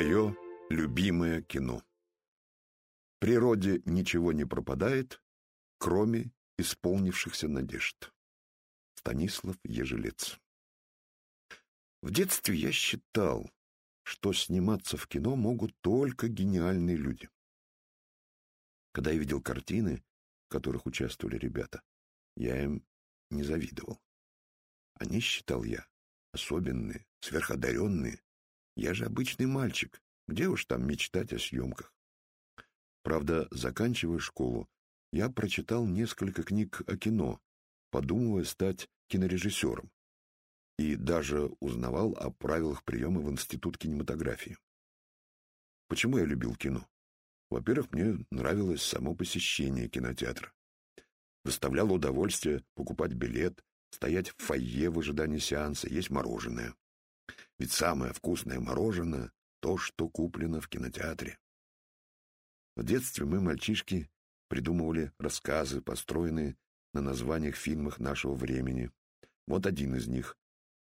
Мое любимое кино. В природе ничего не пропадает, кроме исполнившихся надежд. Станислав Ежелец. В детстве я считал, что сниматься в кино могут только гениальные люди. Когда я видел картины, в которых участвовали ребята, я им не завидовал. Они, считал я, особенные, сверходаренные. Я же обычный мальчик, где уж там мечтать о съемках. Правда, заканчивая школу, я прочитал несколько книг о кино, подумывая стать кинорежиссером, и даже узнавал о правилах приема в Институт кинематографии. Почему я любил кино? Во-первых, мне нравилось само посещение кинотеатра. Доставляло удовольствие покупать билет, стоять в фойе в ожидании сеанса, есть мороженое. Ведь самое вкусное мороженое — то, что куплено в кинотеатре. В детстве мы, мальчишки, придумывали рассказы, построенные на названиях фильмов нашего времени. Вот один из них.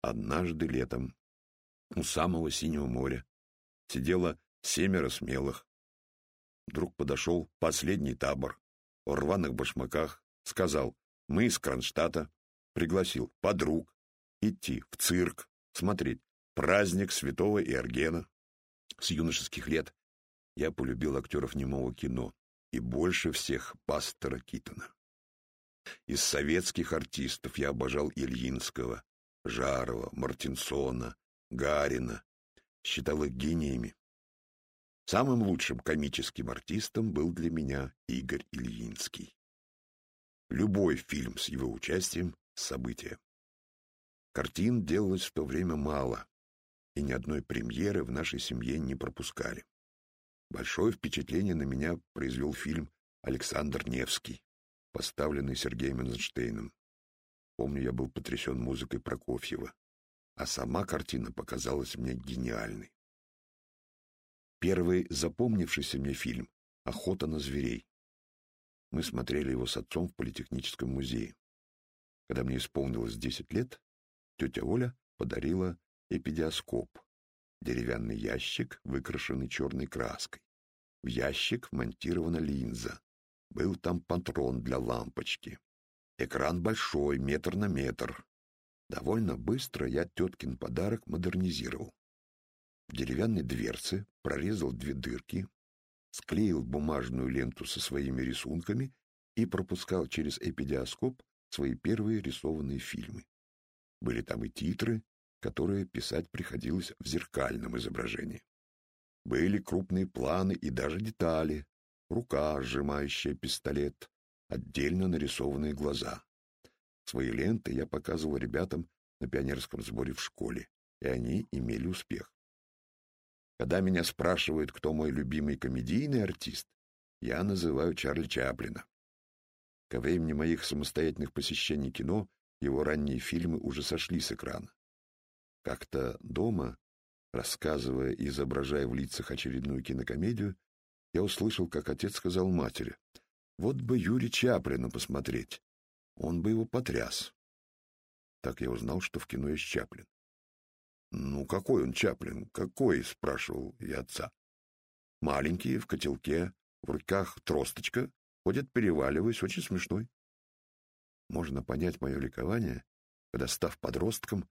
Однажды летом у самого Синего моря сидело семеро смелых. Вдруг подошел последний табор в рваных башмаках, сказал «Мы из Кронштадта», пригласил подруг идти в цирк, смотреть праздник святого Иоргена. С юношеских лет я полюбил актеров немого кино и больше всех пастора Китона. Из советских артистов я обожал Ильинского, Жарова, Мартинсона, Гарина, считал их гениями. Самым лучшим комическим артистом был для меня Игорь Ильинский. Любой фильм с его участием — событие. Картин делалось в то время мало, и ни одной премьеры в нашей семье не пропускали. Большое впечатление на меня произвел фильм «Александр Невский», поставленный Сергеем Эйзенштейном. Помню, я был потрясен музыкой Прокофьева, а сама картина показалась мне гениальной. Первый запомнившийся мне фильм «Охота на зверей». Мы смотрели его с отцом в Политехническом музее. Когда мне исполнилось 10 лет, тетя Оля подарила эпидиоскоп, деревянный ящик, выкрашенный черной краской. В ящик вмонтирована линза. Был там патрон для лампочки. Экран большой, метр на метр. Довольно быстро я теткин подарок модернизировал. В деревянной дверце прорезал две дырки, склеил бумажную ленту со своими рисунками и пропускал через эпидиоскоп свои первые рисованные фильмы. Были там и титры, которые писать приходилось в зеркальном изображении. Были крупные планы и даже детали, рука, сжимающая пистолет, отдельно нарисованные глаза. Свои ленты я показывал ребятам на пионерском сборе в школе, и они имели успех. Когда меня спрашивают, кто мой любимый комедийный артист, я называю Чарли Чаплина. Ко времени моих самостоятельных посещений кино его ранние фильмы уже сошли с экрана. Как-то дома, рассказывая и изображая в лицах очередную кинокомедию, я услышал, как отец сказал матери, «Вот бы Юрий Чаплина посмотреть, он бы его потряс». Так я узнал, что в кино есть Чаплин. «Ну, какой он Чаплин? Какой?» — спрашивал я отца. «Маленький, в котелке, в руках тросточка, ходит, переваливаясь, очень смешной». Можно понять мое ликование, когда, став подростком,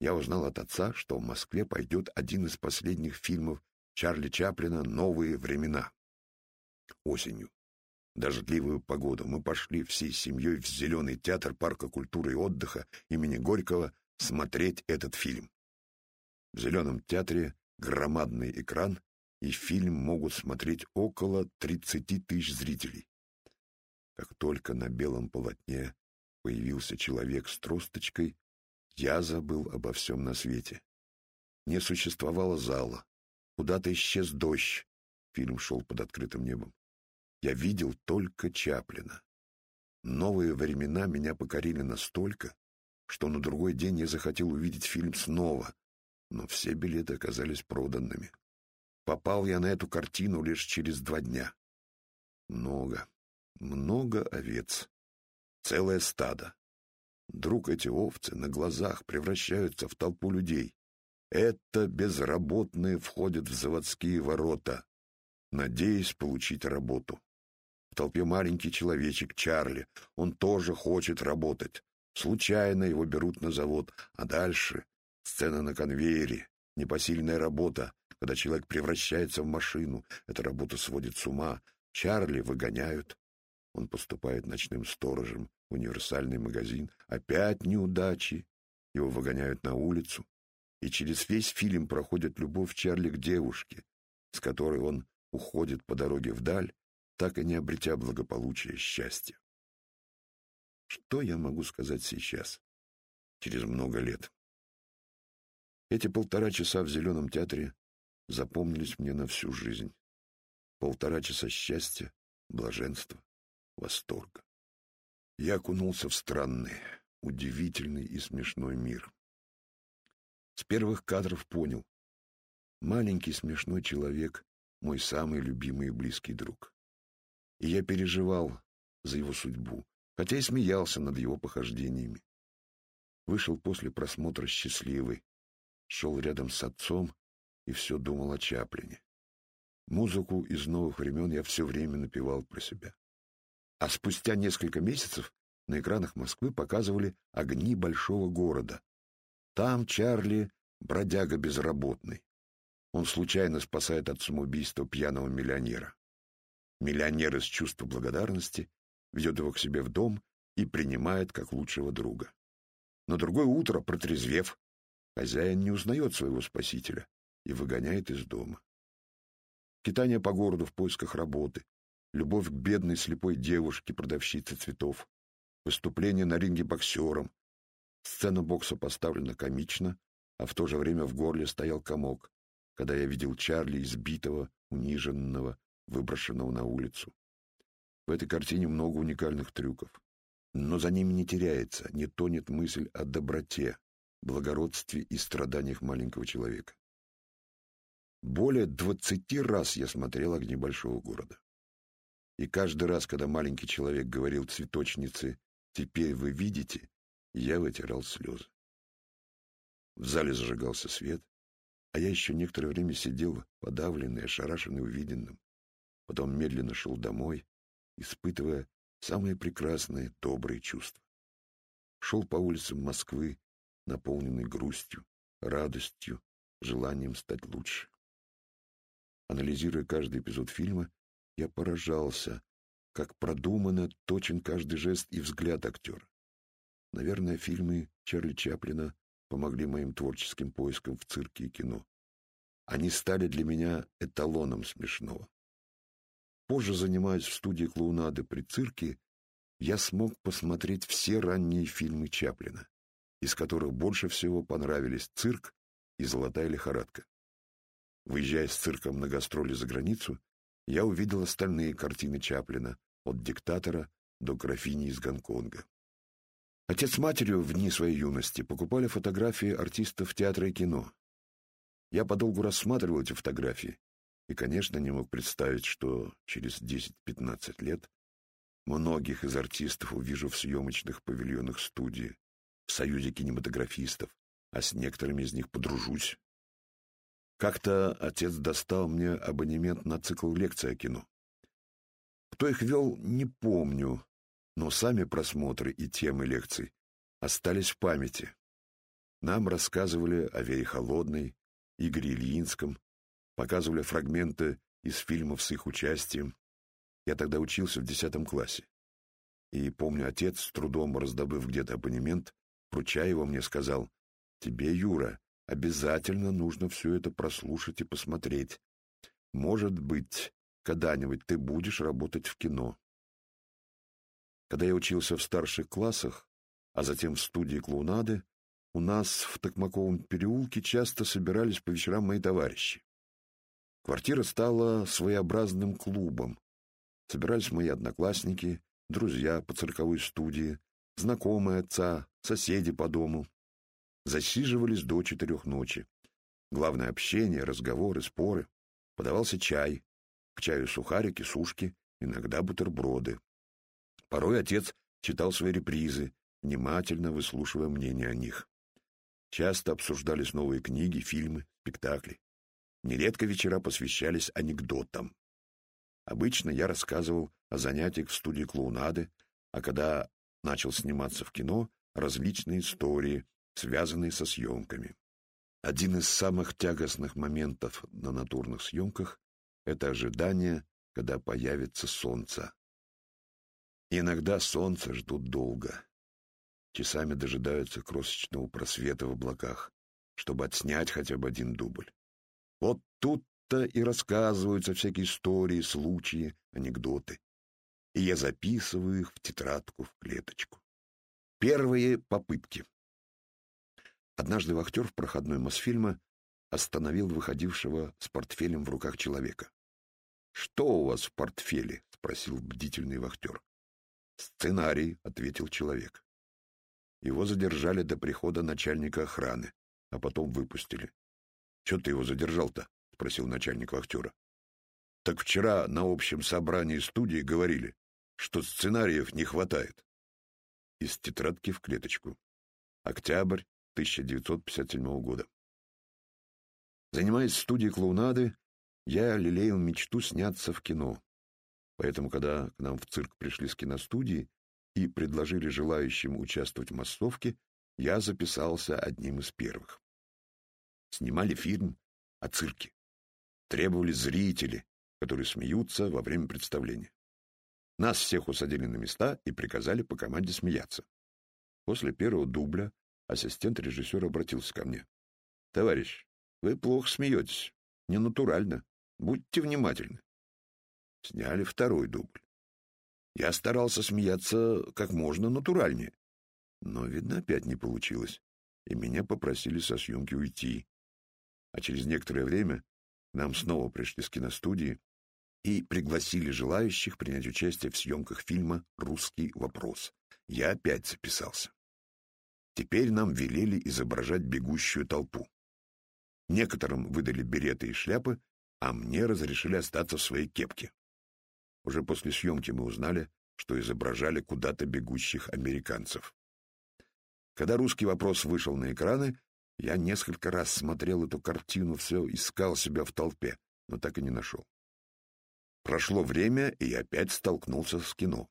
я узнал от отца, что в Москве пойдет один из последних фильмов Чарли Чаплина «Новые времена». Осенью. Дождливую погоду мы пошли всей семьей в Зеленый театр парка культуры и отдыха имени Горького смотреть этот фильм. В Зеленом театре громадный экран, и фильм могут смотреть около 30 тысяч зрителей. Как только на белом полотне появился человек с тросточкой, я забыл обо всем на свете. Не существовало зала. Куда-то исчез дождь. Фильм шел под открытым небом. Я видел только Чаплина. Новые времена меня покорили настолько, что на другой день я захотел увидеть фильм снова, но все билеты оказались проданными. Попал я на эту картину лишь через два дня. Много, много овец. Целое стадо. Вдруг эти овцы на глазах превращаются в толпу людей. Это безработные входят в заводские ворота, надеясь получить работу. В толпе маленький человечек Чарли. Он тоже хочет работать. Случайно его берут на завод, а дальше сцена на конвейере, непосильная работа, когда человек превращается в машину. Эта работа сводит с ума. Чарли выгоняют. Он поступает ночным сторожем универсальный магазин. Опять неудачи. Его выгоняют на улицу. И через весь фильм проходит любовь Чарли к девушке, с которой он уходит по дороге вдаль, так и не обретя благополучия счастья. Что я могу сказать сейчас, через много лет? Эти полтора часа в Зеленом театре запомнились мне на всю жизнь. Полтора часа счастья, блаженства, восторга. Я окунулся в странный, удивительный и смешной мир. С первых кадров понял. Маленький смешной человек — мой самый любимый и близкий друг. И я переживал за его судьбу, хотя и смеялся над его похождениями. Вышел после просмотра счастливый, шел рядом с отцом и все думал о Чаплине. Музыку из новых времен я все время напевал про себя. А спустя несколько месяцев на экранах Москвы показывали огни большого города. Там Чарли — бродяга безработный. Он случайно спасает от самоубийства пьяного миллионера. Миллионер из чувства благодарности ведет его к себе в дом и принимает как лучшего друга. На другое утро, протрезвев, хозяин не узнает своего спасителя и выгоняет из дома. Китание по городу в поисках работы, любовь к бедной слепой девушке, продавщице цветов, выступление на ринге боксером, Сцена бокса поставлена комично, а в то же время в горле стоял комок, когда я видел Чарли избитого, униженного, выброшенного на улицу. В этой картине много уникальных трюков. Но за ними не теряется, не тонет мысль о доброте, благородстве и страданиях маленького человека. Более двадцати раз я смотрел «Огни большого города». И каждый раз, когда маленький человек говорил цветочнице «Теперь вы видите», я вытирал слезы. В зале зажигался свет, а я еще некоторое время сидел, подавленный, ошарашенный увиденным. Потом медленно шел домой, испытывая самые прекрасные, добрые чувства. Шел по улицам Москвы, наполненный грустью, радостью, желанием стать лучше. Анализируя каждый эпизод фильма, я поражался, как продуманно точен каждый жест и взгляд актера. Наверное, фильмы Чарли Чаплина помогли моим творческим поискам в цирке и кино. Они стали для меня эталоном смешного. Позже, занимаясь в студии клоунады при цирке, я смог посмотреть все ранние фильмы Чаплина, из которых больше всего понравились «Цирк» и «Золотая лихорадка». Выезжая с цирком на гастроли за границу, я увидел остальные картины Чаплина, от «Диктатора» до «Графини из Гонконга». Отец с матерью в дни своей юности покупали фотографии артистов театра и кино. Я подолгу рассматривал эти фотографии и, конечно, не мог представить, что через 10-15 лет многих из артистов увижу в съемочных павильонах студии, в союзе кинематографистов, а с некоторыми из них подружусь. Как-то отец достал мне абонемент на цикл лекций о кино. Кто их вел, не помню, но сами просмотры и темы лекций остались в памяти. Нам рассказывали о Вере Холодной, Игоре Ильинском, показывали фрагменты из фильмов с их участием. Я тогда учился в десятом классе. И, помню, отец, с трудом раздобыв где-то абонемент, вручая его мне, сказал, «Тебе, Юра, обязательно нужно все это прослушать и посмотреть. Может быть, когда-нибудь ты будешь работать в кино». Когда я учился в старших классах, а затем в студии клоунады, у нас в Токмаковом переулке часто собирались по вечерам мои товарищи. Квартира стала своеобразным клубом. Собирались мои одноклассники, друзья по цирковой студии, знакомые отца, соседи по дому. Засиживались до четырех ночи. Главное общение, разговоры, споры. Подавался чай. К чаю сухарики, сушки, иногда бутерброды. Порой отец читал свои репризы, внимательно выслушивая мнение о них. Часто обсуждались новые книги, фильмы, спектакли. Нередко вечера посвящались анекдотам. Обычно я рассказывал о занятиях в студии клоунады, а когда начал сниматься в кино, различные истории, связанные со съемками. Один из самых тягостных моментов на натурных съемках — это ожидание, когда появится солнце. иногда солнце ждут долго. Часами дожидаются крошечного просвета в облаках, чтобы отснять хотя бы один дубль. Вот тут-то и рассказываются всякие истории, случаи, анекдоты. И я записываю их в тетрадку, в клеточку. Первые попытки. Однажды вахтер в проходной Мосфильма остановил выходившего с портфелем в руках человека. «Что у вас в портфеле?» — спросил бдительный вахтер. «Сценарий», — ответил человек. Его задержали до прихода начальника охраны, а потом выпустили. «Че ты его задержал-то?» — спросил начальник вахтера. «Так вчера на общем собрании студии говорили, что сценариев не хватает». Из тетрадки в клеточку. Октябрь 1957 года. Занимаясь в студии клоунады, я лелеял мечту сняться в кино. Поэтому, когда к нам в цирк пришли с киностудии и предложили желающим участвовать в массовке, я записался одним из первых. Снимали фильм о цирке. Требовали зрители, которые смеются во время представления. Нас всех усадили на места и приказали по команде смеяться. После первого дубля ассистент режиссера обратился ко мне. «Товарищ, вы плохо смеетесь. Ненатурально. Будьте внимательны». Сняли второй дубль. Я старался смеяться как можно натуральнее. Но, видно, опять не получилось, и меня попросили со съемки уйти. А через некоторое время нам снова пришли с киностудии и пригласили желающих принять участие в съемках фильма «Русский вопрос». Я опять записался. Теперь нам велели изображать бегущую толпу. Некоторым выдали береты и шляпы, а мне разрешили остаться в своей кепке. Уже после съемки мы узнали, что изображали куда-то бегущих американцев. Когда русский вопрос вышел на экраны, я несколько раз смотрел эту картину, все искал себя в толпе, но так и не нашел. Прошло время, и я опять столкнулся с кино.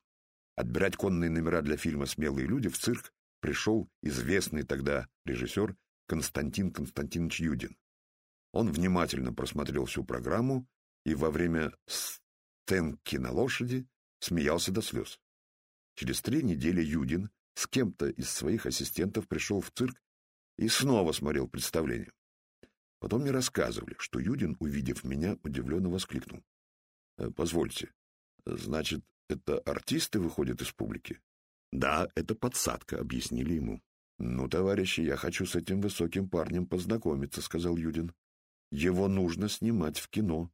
Отбирать конные номера для фильма «Смелые люди» в цирк пришел известный тогда режиссер Константин Константинович Юдин. Он внимательно просмотрел всю программу и во время стенки на лошади смеялся до слез. Через три недели Юдин с кем-то из своих ассистентов пришел в цирк и снова смотрел представление. Потом мне рассказывали, что Юдин, увидев меня, удивленно воскликнул. «Э, «Позвольте, значит, это артисты выходят из публики?» «Да, это подсадка», — объяснили ему. «Ну, товарищи, я хочу с этим высоким парнем познакомиться», — сказал Юдин. «Его нужно снимать в кино».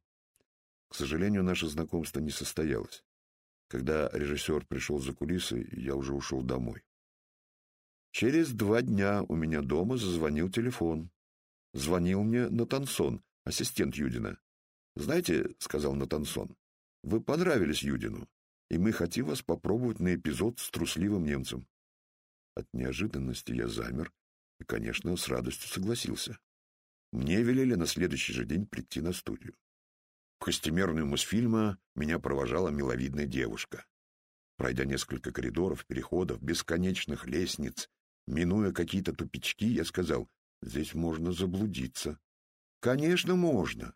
К сожалению, наше знакомство не состоялось. Когда режиссер пришел за кулисы, я уже ушел домой. Через два дня у меня дома зазвонил телефон. Звонил мне Натансон, ассистент Юдина. «Знаете, — сказал Натансон, — вы понравились Юдину и мы хотим вас попробовать на эпизод с трусливым немцем». От неожиданности я замер и, конечно, с радостью согласился. Мне велели на следующий же день прийти на студию. В костюмерную Мосфильма меня провожала миловидная девушка. Пройдя несколько коридоров, переходов, бесконечных лестниц, минуя какие-то тупички, я сказал, здесь можно заблудиться. Конечно, можно.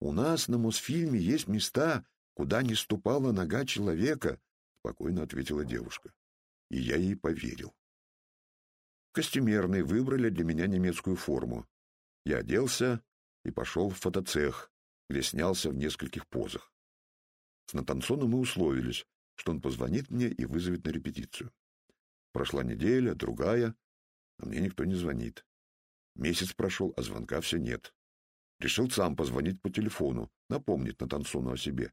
У нас на Мосфильме есть места, куда не ступала нога человека, — спокойно ответила девушка. И я ей поверил. Костюмерные выбрали для меня немецкую форму. Я оделся и пошел в фотоцех, где снялся в нескольких позах. С Натансоном мы условились, что он позвонит мне и вызовет на репетицию. Прошла неделя, другая, а мне никто не звонит. Месяц прошел, а звонка все нет. Решил сам позвонить по телефону, напомнить Натансону о себе.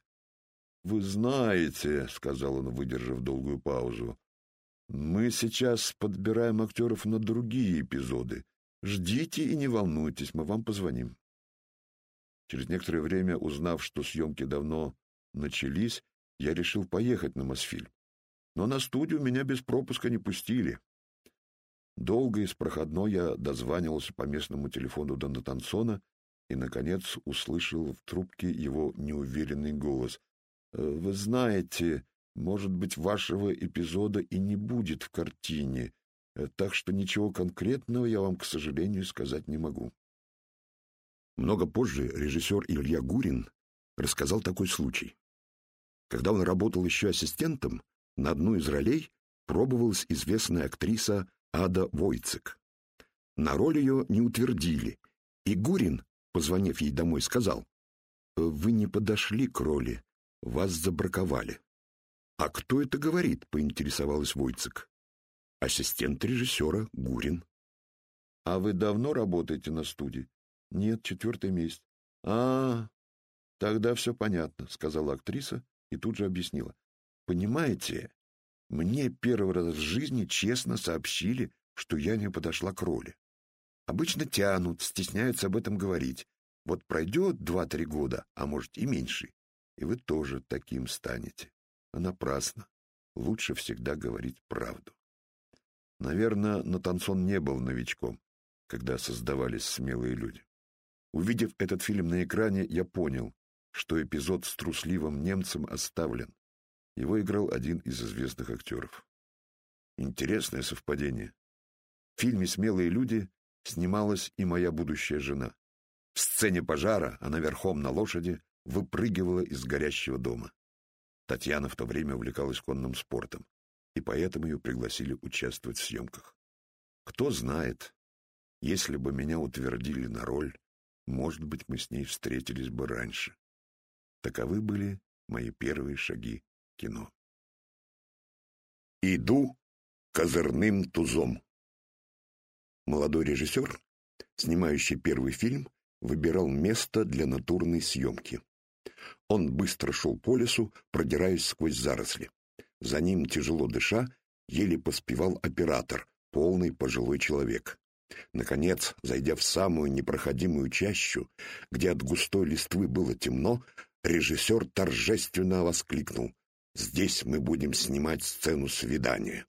«Вы знаете», — сказал он, выдержав долгую паузу, — «мы сейчас подбираем актеров на другие эпизоды. Ждите и не волнуйтесь, мы вам позвоним». Через некоторое время, узнав, что съемки давно начались, я решил поехать на Мосфильм. Но на студию меня без пропуска не пустили. Долго из проходной я дозванивался по местному телефону до Натансона и, наконец, услышал в трубке его неуверенный голос. «Э, «Вы знаете, может быть, вашего эпизода и не будет в картине, э, так что ничего конкретного я вам, к сожалению, сказать не могу». Много позже режиссер Илья Гурин рассказал такой случай. Когда он работал еще ассистентом, на одну из ролей пробовалась известная актриса Ада Войцек. На роль ее не утвердили, и Гурин, позвонив ей домой, сказал, «Вы не подошли к роли, вас забраковали». «А кто это говорит?» — поинтересовалась Войцек. «Ассистент режиссера Гурин». «А вы давно работаете на студии?» «Нет, четвертый месяц». «А, тогда все понятно», — сказала актриса и тут же объяснила. «Понимаете, мне первый раз в жизни честно сообщили, что я не подошла к роли. Обычно тянут, стесняются об этом говорить. Вот пройдет два-три года, а может и меньше, и вы тоже таким станете. А напрасно. Лучше всегда говорить правду. Наверное, Натансон не был новичком, когда создавались смелые люди. Увидев этот фильм на экране, я понял, что эпизод с трусливым немцем оставлен. Его играл один из известных актеров. Интересное совпадение. В фильме «Смелые люди» снималась и моя будущая жена. В сцене пожара она верхом на лошади выпрыгивала из горящего дома. Татьяна в то время увлекалась конным спортом, и поэтому ее пригласили участвовать в съемках. Кто знает, если бы меня утвердили на роль, может быть, мы с ней встретились бы раньше. Таковы были мои первые шаги кино. Иду козырным тузом. Молодой режиссер, снимающий первый фильм, выбирал место для натурной съемки. Он быстро шел по лесу, продираясь сквозь заросли. За ним, тяжело дыша, еле поспевал оператор, полный пожилой человек. Наконец, зайдя в самую непроходимую чащу, где от густой листвы было темно, режиссер торжественно воскликнул. Здесь мы будем снимать сцену свидания.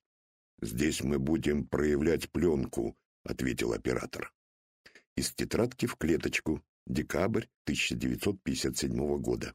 Здесь мы будем проявлять пленку, ответил оператор. Из тетрадки в клеточку. Декабрь 1957 года.